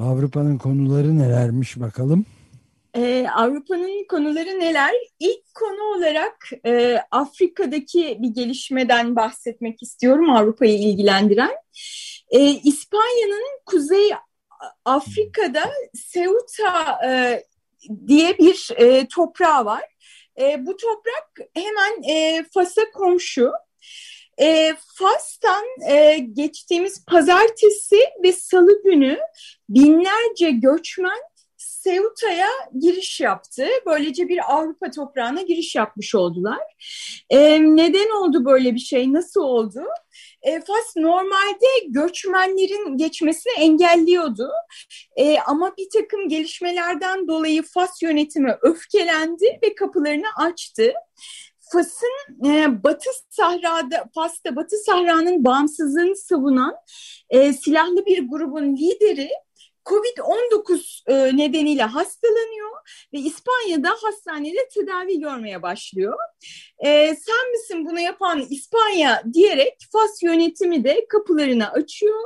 Avrupa'nın konuları nelermiş bakalım? Ee, Avrupa'nın konuları neler? İlk konu olarak e, Afrika'daki bir gelişmeden bahsetmek istiyorum Avrupa'yı ilgilendiren. E, İspanya'nın Kuzey Afrika'da Ceuta e, diye bir e, toprağı var. E, bu toprak hemen e, Fas'a komşu. E, Fas'tan e, geçtiğimiz pazartesi ve salı günü binlerce göçmen Ceuta'ya giriş yaptı. Böylece bir Avrupa toprağına giriş yapmış oldular. E, neden oldu böyle bir şey? Nasıl oldu? E, Fas normalde göçmenlerin geçmesini engelliyordu. E, ama bir takım gelişmelerden dolayı Fas yönetimi öfkelendi ve kapılarını açtı. Fas'ın e, Batı Sahra'da, Fas'ta Batı Sahra'nın bağımsızlığını savunan e, silahlı bir grubun lideri Covid-19 e, nedeniyle hastalanıyor ve İspanya'da hastanede tedavi görmeye başlıyor. E, sen misin bunu yapan İspanya diyerek Fas yönetimi de kapılarını açıyor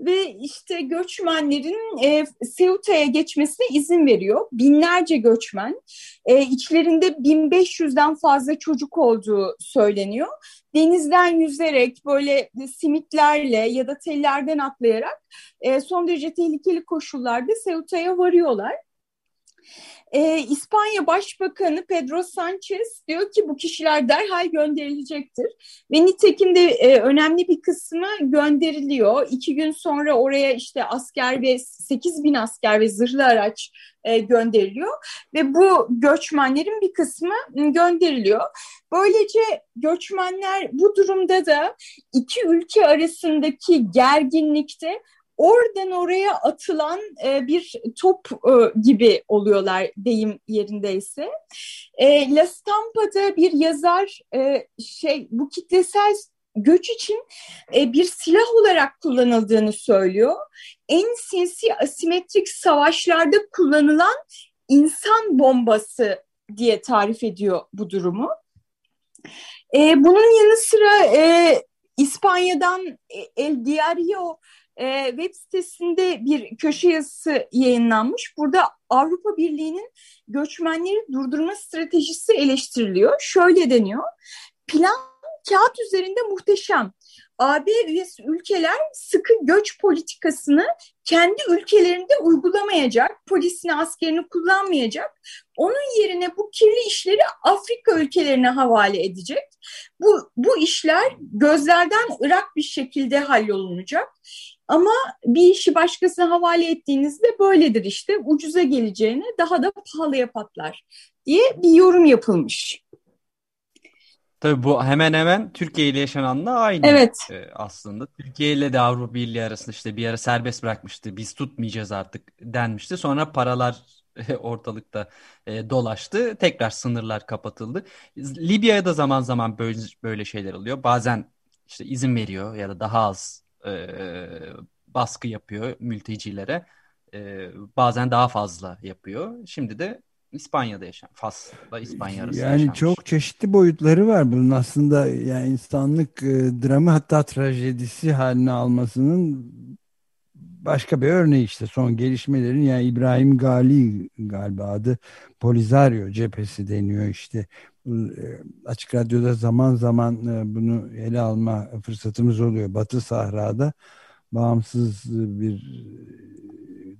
ve işte göçmenlerin e, Ceuta'ya geçmesine izin veriyor. Binlerce göçmen, e, içlerinde 1500'den fazla çocuk olduğu söyleniyor. Denizden yüzerek böyle simitlerle ya da tellerden atlayarak e, son derece tehlikeli koşullarda Ceuta'ya varıyorlar. E, İspanya Başbakanı Pedro Sanchez diyor ki bu kişiler derhal gönderilecektir. Ve nitekim de e, önemli bir kısmı gönderiliyor. İki gün sonra oraya işte asker ve 8 bin asker ve zırhlı araç e, gönderiliyor. Ve bu göçmenlerin bir kısmı gönderiliyor. Böylece göçmenler bu durumda da iki ülke arasındaki gerginlikte oradan oraya atılan e, bir top e, gibi oluyorlar deyim yerindeyse. E, La Stampa'da bir yazar e, şey bu kitlesel göç için e, bir silah olarak kullanıldığını söylüyor. En sinsi asimetrik savaşlarda kullanılan insan bombası diye tarif ediyor bu durumu. E, bunun yanı sıra e, İspanya'dan e, El Diario e, web sitesinde bir köşe yazısı yayınlanmış. Burada Avrupa Birliği'nin göçmenleri durdurma stratejisi eleştiriliyor. Şöyle deniyor. Plan kağıt üzerinde muhteşem. AB üyesi ülkeler sıkı göç politikasını kendi ülkelerinde uygulamayacak, polisini, askerini kullanmayacak. Onun yerine bu kirli işleri Afrika ülkelerine havale edecek. Bu, bu işler gözlerden ırak bir şekilde hallolunacak. Ama bir işi başkasına havale ettiğinizde böyledir işte ucuza geleceğine daha da pahalıya patlar diye bir yorum yapılmış. Tabii bu hemen hemen Türkiye ile yaşananla aynı evet. e, aslında. Türkiye ile de Avrupa Birliği arasında işte bir ara serbest bırakmıştı. Biz tutmayacağız artık denmişti. Sonra paralar ortalıkta e, dolaştı. Tekrar sınırlar kapatıldı. Libya'ya da zaman zaman böyle, böyle şeyler oluyor. Bazen işte izin veriyor ya da daha az e, baskı yapıyor mültecilere. E, bazen daha fazla yapıyor. Şimdi de İspanya'da yaşayan, Fas'la İspanya arasında Yani yaşanmış. çok çeşitli boyutları var bunun aslında yani insanlık e, dramı hatta trajedisi haline almasının başka bir örneği işte son gelişmelerin yani İbrahim Gali galiba adı Polisario cephesi deniyor işte. E, açık radyoda zaman zaman e, bunu ele alma fırsatımız oluyor. Batı Sahra'da bağımsız bir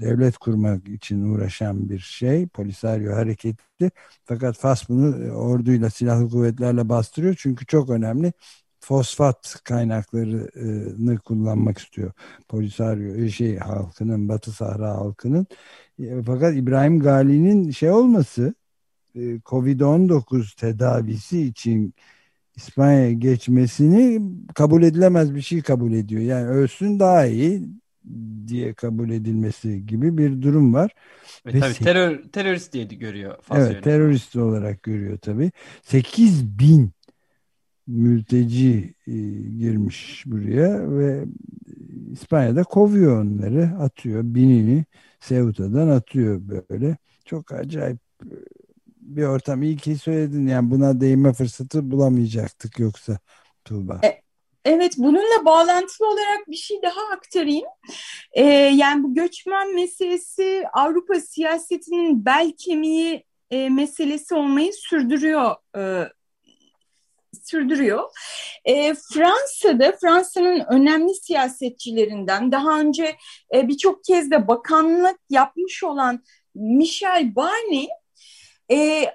devlet kurmak için uğraşan bir şey Polisario hareketi. Fakat Fas bunu orduyla silahlı kuvvetlerle bastırıyor. Çünkü çok önemli fosfat kaynaklarını kullanmak istiyor. Polisario e, şey halkının, Batı Sahra halkının. E, fakat İbrahim Gali'nin şey olması e, Covid-19 tedavisi için İspanya'ya geçmesini kabul edilemez bir şey kabul ediyor. Yani ölsün daha iyi diye kabul edilmesi gibi bir durum var. Ve, Ve tabii terör, terörist diye görüyor. Fas evet terörist olarak görüyor tabii. 8 bin mülteci e, girmiş buraya ve İspanya'da kovuyor onları atıyor binini Ceuta'dan atıyor böyle çok acayip e, bir ortam iyi ki söyledin yani buna değinme fırsatı bulamayacaktık yoksa Tuğba. E, evet bununla bağlantılı olarak bir şey daha aktarayım. Ee, yani bu göçmen meselesi Avrupa siyasetinin bel kemiği e, meselesi olmayı sürdürüyor e, sürdürüyor. E, Fransa'da Fransa'nın önemli siyasetçilerinden daha önce e, birçok kez de bakanlık yapmış olan Michel Barnier e,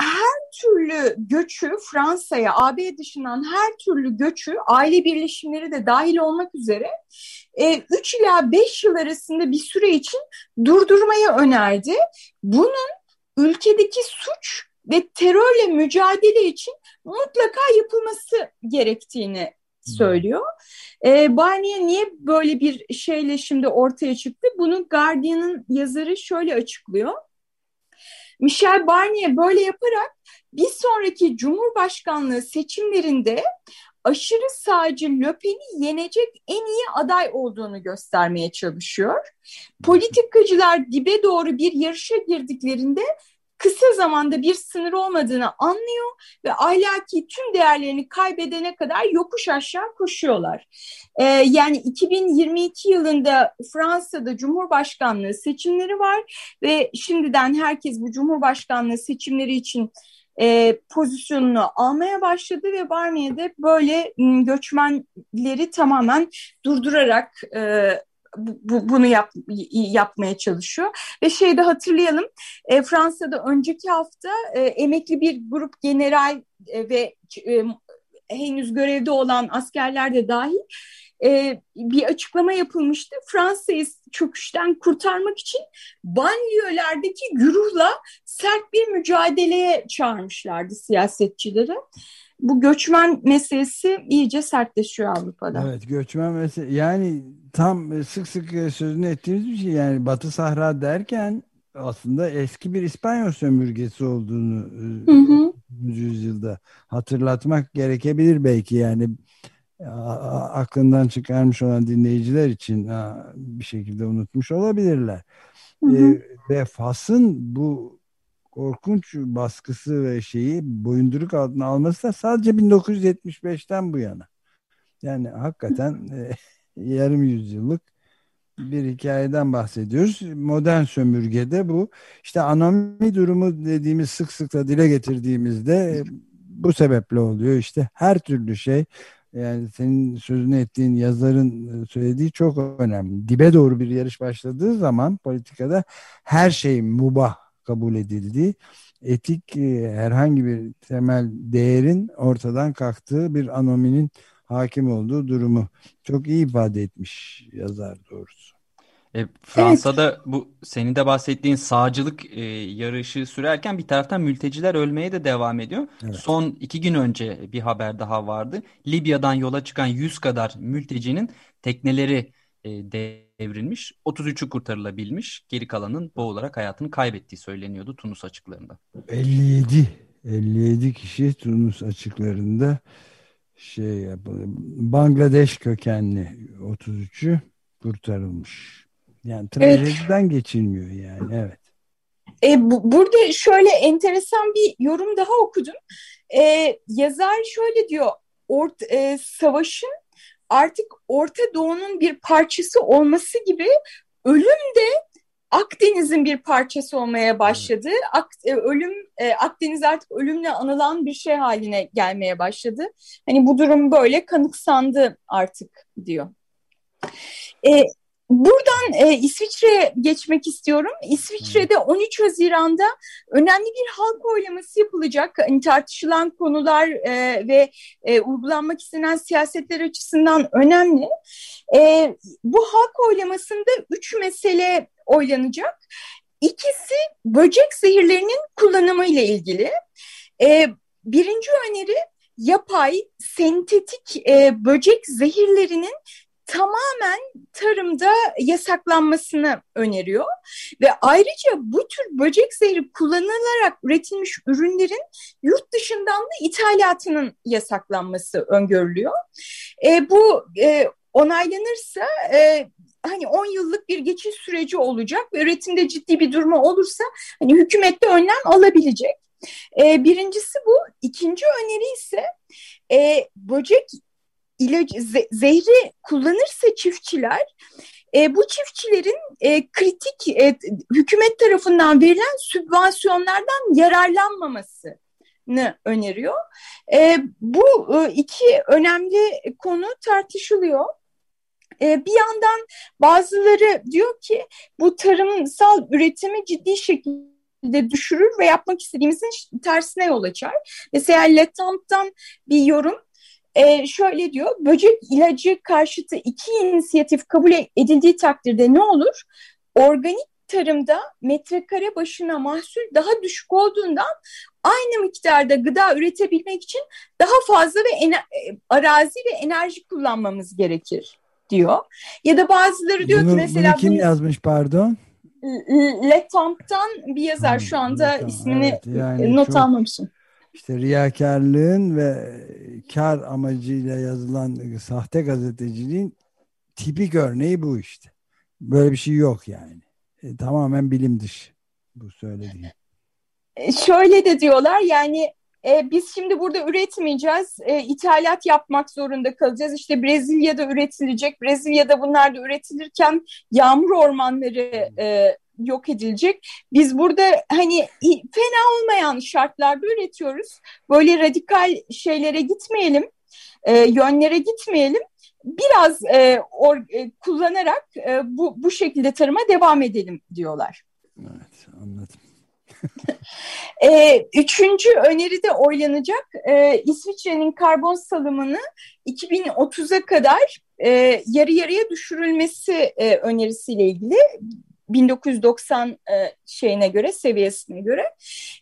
her türlü göçü Fransa'ya, AB dışından her türlü göçü, aile birleşimleri de dahil olmak üzere e, 3 ila 5 yıl arasında bir süre için durdurmayı önerdi. Bunun ülkedeki suç ve terörle mücadele için mutlaka yapılması gerektiğini söylüyor. E, Barnier niye böyle bir şeyle şimdi ortaya çıktı? Bunu Guardian'ın yazarı şöyle açıklıyor. Michel Barnier böyle yaparak bir sonraki Cumhurbaşkanlığı seçimlerinde aşırı sağcı Löpen'i yenecek en iyi aday olduğunu göstermeye çalışıyor. Politikacılar dibe doğru bir yarışa girdiklerinde kısa zamanda bir sınır olmadığını anlıyor ve ahlaki tüm değerlerini kaybedene kadar yokuş aşağı koşuyorlar. Ee, yani 2022 yılında Fransa'da Cumhurbaşkanlığı seçimleri var ve şimdiden herkes bu Cumhurbaşkanlığı seçimleri için e, pozisyonunu almaya başladı ve Barnier böyle göçmenleri tamamen durdurarak e, bu, bunu yap, yapmaya çalışıyor. Ve şeyde hatırlayalım e, Fransa'da önceki hafta e, emekli bir grup general e, ve e, henüz görevde olan askerler de dahil e, bir açıklama yapılmıştı. Fransa'yı çöküşten kurtarmak için banliyölerdeki güruhla sert bir mücadeleye çağırmışlardı siyasetçileri bu göçmen meselesi iyice sertleşiyor Avrupa'da. Evet göçmen meselesi yani tam sık sık sözünü ettiğimiz bir şey yani Batı Sahra derken aslında eski bir İspanyol sömürgesi olduğunu hı hı. yüzyılda hatırlatmak gerekebilir belki yani aklından çıkarmış olan dinleyiciler için bir şekilde unutmuş olabilirler. Hı hı. E, ve Fas'ın bu korkunç baskısı ve şeyi boyunduruk altına alması da sadece 1975'ten bu yana. Yani hakikaten e, yarım yüzyıllık bir hikayeden bahsediyoruz. Modern sömürgede bu işte anomi durumu dediğimiz sık sık da dile getirdiğimizde e, bu sebeple oluyor. İşte her türlü şey yani senin sözünü ettiğin yazarın e, söylediği çok önemli. Dibe doğru bir yarış başladığı zaman politikada her şey mubah kabul edildiği, etik e, herhangi bir temel değerin ortadan kalktığı bir anominin hakim olduğu durumu çok iyi ifade etmiş yazar doğrusu. E, Fransa'da evet. bu senin de bahsettiğin sağcılık e, yarışı sürerken bir taraftan mülteciler ölmeye de devam ediyor. Evet. Son iki gün önce bir haber daha vardı. Libya'dan yola çıkan 100 kadar mültecinin tekneleri e, devrilmiş. 33'ü kurtarılabilmiş. Geri kalanın boğularak hayatını kaybettiği söyleniyordu Tunus açıklarında. 57 57 kişi Tunus açıklarında şey Bangladeş kökenli 33'ü kurtarılmış. Yani trajediden evet. geçilmiyor yani evet. E, bu, burada şöyle enteresan bir yorum daha okudum. E, yazar şöyle diyor, ort, e, savaşın artık Orta Doğu'nun bir parçası olması gibi ölüm de Akdeniz'in bir parçası olmaya başladı. Ak, e, ölüm e, Akdeniz artık ölümle anılan bir şey haline gelmeye başladı. Hani bu durum böyle kanıksandı artık diyor. E, Buradan e, İsviçre'ye geçmek istiyorum. İsviçre'de 13 Haziran'da önemli bir halk oylaması yapılacak. Yani tartışılan konular e, ve e, uygulanmak istenen siyasetler açısından önemli. E, bu halk oylamasında üç mesele oylanacak. İkisi böcek zehirlerinin kullanımı ile ilgili. E, birinci öneri yapay, sentetik e, böcek zehirlerinin tamamen tarımda yasaklanmasını öneriyor ve ayrıca bu tür böcek zehri kullanılarak üretilmiş ürünlerin yurt dışından da ithalatının yasaklanması öngörülüyor. E, bu e, onaylanırsa e, hani 10 yıllık bir geçiş süreci olacak ve üretimde ciddi bir durma olursa hani hükümet de önlem alabilecek. E, birincisi bu. İkinci öneri ise e, böcek ilacı zehri kullanırsa çiftçiler e, bu çiftçilerin e, kritik e, hükümet tarafından verilen sübvansiyonlardan yararlanmamasını öneriyor. E, bu e, iki önemli konu tartışılıyor. E, bir yandan bazıları diyor ki bu tarımsal üretimi ciddi şekilde düşürür ve yapmak istediğimizin tersine yol açar. Mesela Letamp'tan bir yorum e, şöyle diyor, böcek ilacı karşıtı iki inisiyatif kabul edildiği takdirde ne olur? Organik tarımda metrekare başına mahsul daha düşük olduğundan aynı miktarda gıda üretebilmek için daha fazla ve e, arazi ve enerji kullanmamız gerekir diyor. Ya da bazıları diyor bunu, ki mesela... Bunu kim bunu, yazmış pardon? Letamp'tan bir yazar şu anda Letamp, ismini evet, yani not çok... almamışım işte riyakarlığın ve kar amacıyla yazılan sahte gazeteciliğin tipik örneği bu işte. Böyle bir şey yok yani. E, tamamen bilim dışı bu söylediğim. E, şöyle de diyorlar yani e, biz şimdi burada üretmeyeceğiz, e, ithalat yapmak zorunda kalacağız. İşte Brezilya'da üretilecek, Brezilya'da bunlar da üretilirken yağmur ormanları e, yok edilecek. Biz burada hani fena olmayan şartlarda üretiyoruz. Böyle radikal şeylere gitmeyelim, e, yönlere gitmeyelim. Biraz e, or, e, kullanarak e, bu, bu şekilde tarıma devam edelim diyorlar. Evet anladım. e, üçüncü öneri de oylanacak. E, İsviçre'nin karbon salımını 2030'a kadar e, yarı yarıya düşürülmesi e, önerisiyle ilgili 1990 e, şeyine göre seviyesine göre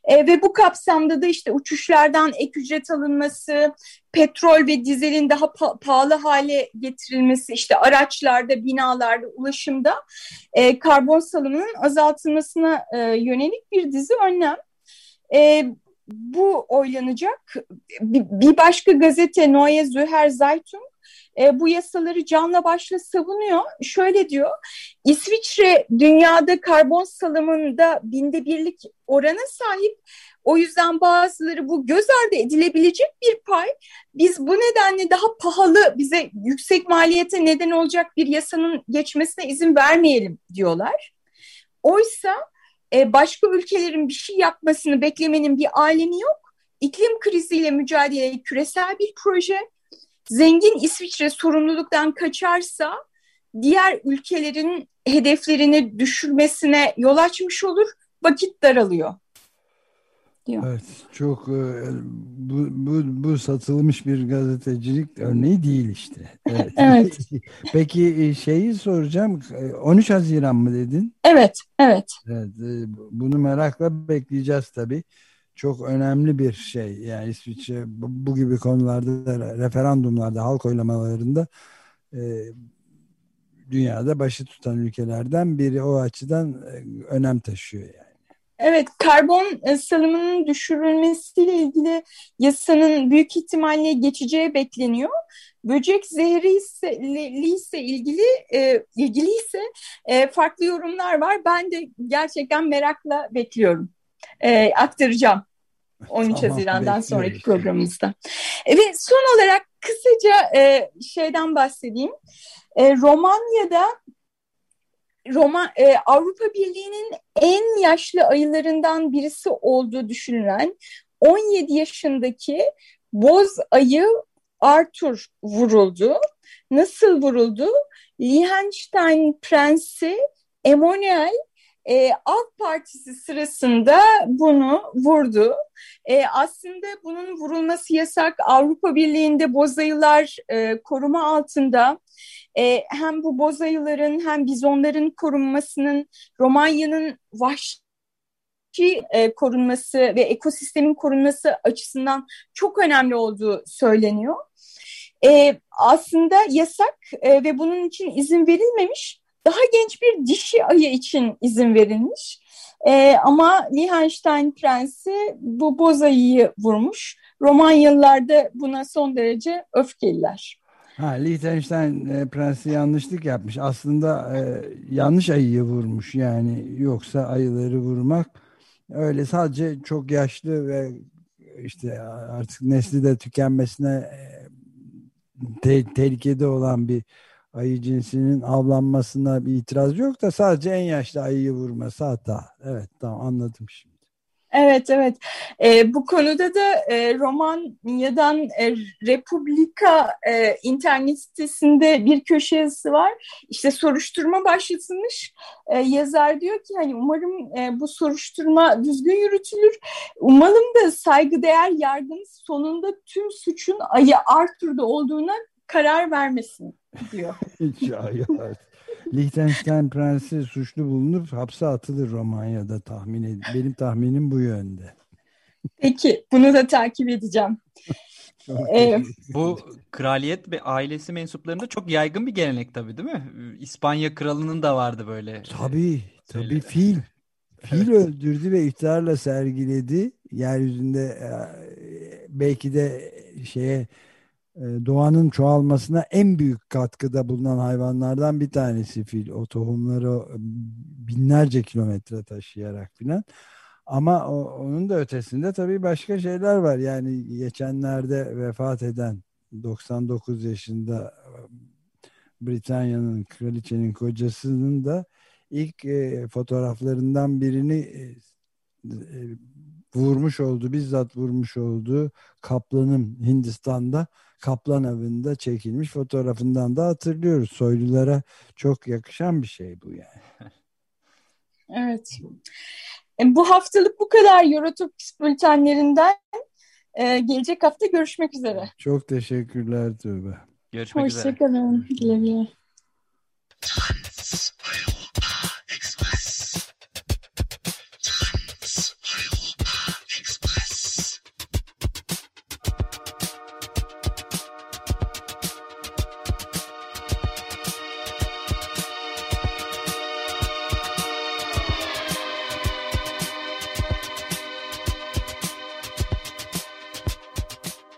e, ve bu kapsamda da işte uçuşlardan ek ücret alınması, petrol ve dizelin daha pa pahalı hale getirilmesi, işte araçlarda, binalarda, ulaşımda e, karbon salımının azaltılmasına e, yönelik bir dizi önlem. E, bu oylanacak. Bir, başka gazete Neue Züher Zeitung e, bu yasaları canla başla savunuyor. Şöyle diyor, İsviçre dünyada karbon salımında binde birlik orana sahip. O yüzden bazıları bu göz ardı edilebilecek bir pay. Biz bu nedenle daha pahalı, bize yüksek maliyete neden olacak bir yasanın geçmesine izin vermeyelim diyorlar. Oysa e, başka ülkelerin bir şey yapmasını beklemenin bir alemi yok. İklim kriziyle mücadele küresel bir proje zengin İsviçre sorumluluktan kaçarsa diğer ülkelerin hedeflerini düşürmesine yol açmış olur, vakit daralıyor. Diyor. Evet, çok e, bu, bu, bu satılmış bir gazetecilik örneği değil işte. Evet. evet. Peki e, şeyi soracağım. 13 e, Haziran mı dedin? Evet, evet. Evet, bunu merakla bekleyeceğiz tabii çok önemli bir şey. Yani İsviçre bu, bu gibi konularda referandumlarda, halk oylamalarında e, dünyada başı tutan ülkelerden biri o açıdan e, önem taşıyor yani. Evet, karbon e, salımının düşürülmesiyle ilgili yasanın büyük ihtimalle geçeceği bekleniyor. Böcek zehri ise, ise ilgili e, ilgiliyse e, farklı yorumlar var. Ben de gerçekten merakla bekliyorum e, aktaracağım. 13 tamam, Haziran'dan sonraki programımızda. E, ve son olarak kısaca e, şeyden bahsedeyim. E, Romanya'da Roma, e, Avrupa Birliği'nin en yaşlı ayılarından birisi olduğu düşünülen 17 yaşındaki boz ayı Arthur vuruldu. Nasıl vuruldu? Liechtenstein Prensi Emanuel e, Alt Partisi sırasında bunu vurdu. E, aslında bunun vurulması yasak. Avrupa Birliği'nde bozayılar e, koruma altında. E, hem bu bozayıların hem bizonların korunmasının Romanya'nın vahşi e, korunması ve ekosistemin korunması açısından çok önemli olduğu söyleniyor. E, aslında yasak e, ve bunun için izin verilmemiş daha genç bir dişi ayı için izin verilmiş. E, ama Liechtenstein prensi bu boz ayıyı vurmuş. Romanyalılar buna son derece öfkeliler. Ha, Liechtenstein e, prensi yanlışlık yapmış. Aslında e, yanlış ayıyı vurmuş yani. Yoksa ayıları vurmak öyle sadece çok yaşlı ve işte artık nesli de tükenmesine e, te tehlikede olan bir ayı cinsinin avlanmasına bir itiraz yok da sadece en yaşlı ayıyı vurması hata. Evet tamam anladım şimdi. Evet evet e, bu konuda da e, Romanya'dan e, Republika e, internet sitesinde bir köşe yazısı var. İşte soruşturma başlatılmış. E, yazar diyor ki hani umarım e, bu soruşturma düzgün yürütülür. Umalım da saygıdeğer yargın sonunda tüm suçun ayı Arthur'da olduğuna karar vermesin diyor. Hiç Liechtenstein prensi suçlu bulunur, hapse atılır Romanya'da tahmin ed Benim tahminim bu yönde. Peki, bunu da takip edeceğim. ee, bu kraliyet ve ailesi mensuplarında çok yaygın bir gelenek tabii değil mi? İspanya kralının da vardı böyle. Tabii, tabii fil. Fil öldürdü ve iftarla sergiledi. Yeryüzünde e, belki de şeye doğanın çoğalmasına en büyük katkıda bulunan hayvanlardan bir tanesi fil. O tohumları binlerce kilometre taşıyarak filan. Ama o, onun da ötesinde tabii başka şeyler var. Yani geçenlerde vefat eden 99 yaşında Britanya'nın kraliçenin kocasının da ilk e, fotoğraflarından birini e, e, vurmuş oldu, bizzat vurmuş olduğu kaplanın Hindistan'da Kaplan avında çekilmiş fotoğrafından da hatırlıyoruz. Soylulara çok yakışan bir şey bu yani. evet. E, bu haftalık bu kadar Eurotopics bültenlerinden. Ee, gelecek hafta görüşmek üzere. Çok teşekkürler Tuğba. Görüşmek Hoşçakalın. üzere. Hoşçakalın. Güle güle.